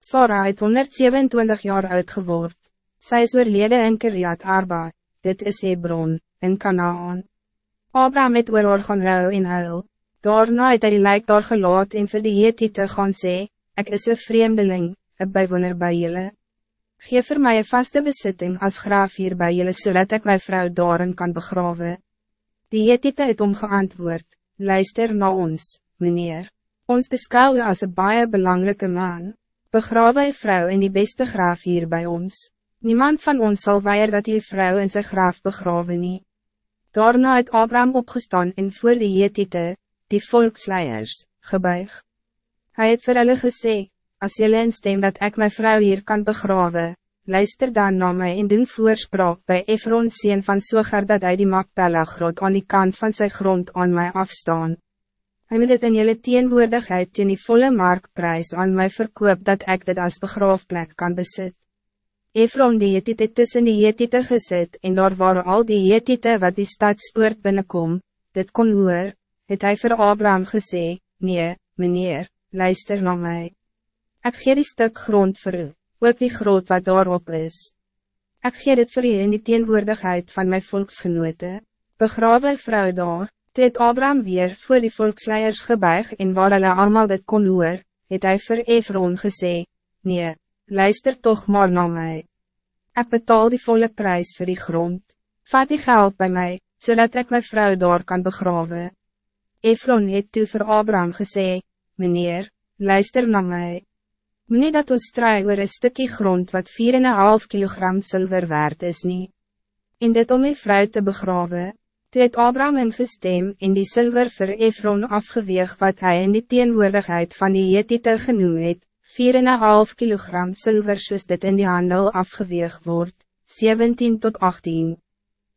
Sarah het 127 jaar oud geword. Sy is oorlede in Kiriat Arba, dit is Hebron, in Kanaan. Abraham het oor haar gaan rouw en huil. Daarna het hy die lijk daar gelaat en vir die Hethiete gaan sê, ek is een vreemdeling, een bijwoner bij jullie. Geef voor mij een vaste bezitting als graaf hier bij jullie, zodat ik mijn vrouw daarin kan begraven. Die Hethiete het omgeantwoord, luister naar ons, meneer. Ons beschouw u als een baie belangrijke man. Begrawe je vrouw in die beste graaf hier bij ons. Niemand van ons zal weier dat je vrouw in zijn graaf begraven nie. Daarna het Abraham opgestaan en voor die Hethiete, die volksleiers, gebuig. Hij het vir hulle gesê, as julle instem dat ik mijn vrouw hier kan begraven, luister dan na my en doen voorspraak by Efron sien van Sogar dat hij die Makpella grot aan die kant van zijn grond aan mij afstaan. Hij moet het in jullie teenwoordigheid teen die volle marktprijs aan mij verkoop dat ik dit als begraafplek kan bezit. Efron die Jetite tussen die Jetite gezet en daar waren al die Jetite wat die stadspoort binnenkom, dit kon hoor, het hy vir Abraham gesê, nee, meneer, luister naar mij. Ik gee die stuk grond voor u, ook die groot wat daarop is. Ik gee dit voor u in die teenwoordigheid van mijn volksgenote. Begrawe vrouw daar, het Abraham weer voor die volksleiers gebuig en waar hulle allemaal dit kon hoor, het hy vir Efron gesê, nee, luister toch maar naar mij. Ik betaal die volle prijs voor die grond. Vat die geld bij mij, zodat ik mijn vrouw daar kan begraven. Efron het toe vir Abraham gesê, meneer, luister naar mij. Meneer dat ons strijd oor een stukje grond wat 4,5 kilogram zilver waard is niet. In dit om die vrou te begraven, toe het Abraham ingestem in die zilver vir Efron afgeweeg wat hij in die teenwoordigheid van die Jetite genoem het, 4,5 kilogram zilver soos dit in die handel afgeweeg wordt, 17 tot 18.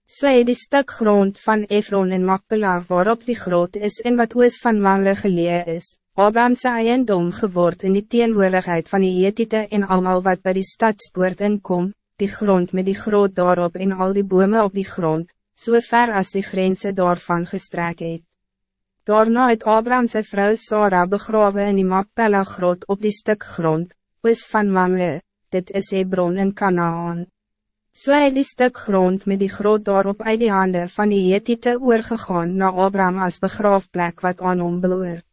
So het die stuk grond van Efron en Makpela waarop die groot is en wat oos van Manle gelee is, Abraham sy eiendom geword in die teenwoordigheid van die Hethiete en allemaal wat bij die stadspoort inkom, die grond met die groot daarop en al die bomen op die grond, so ver as die grense daarvan gestrek het. Daarna het Abraham sy vrou Sarah begraven in die Mapella grot op die stuk grond, oos van Mamre, dit is Hebron in Kanaan. So het die stuk grond met die groot daarop uit die hande van die Hethiete oorgegaan na Abraham als begraafplek wat aan hom beloert.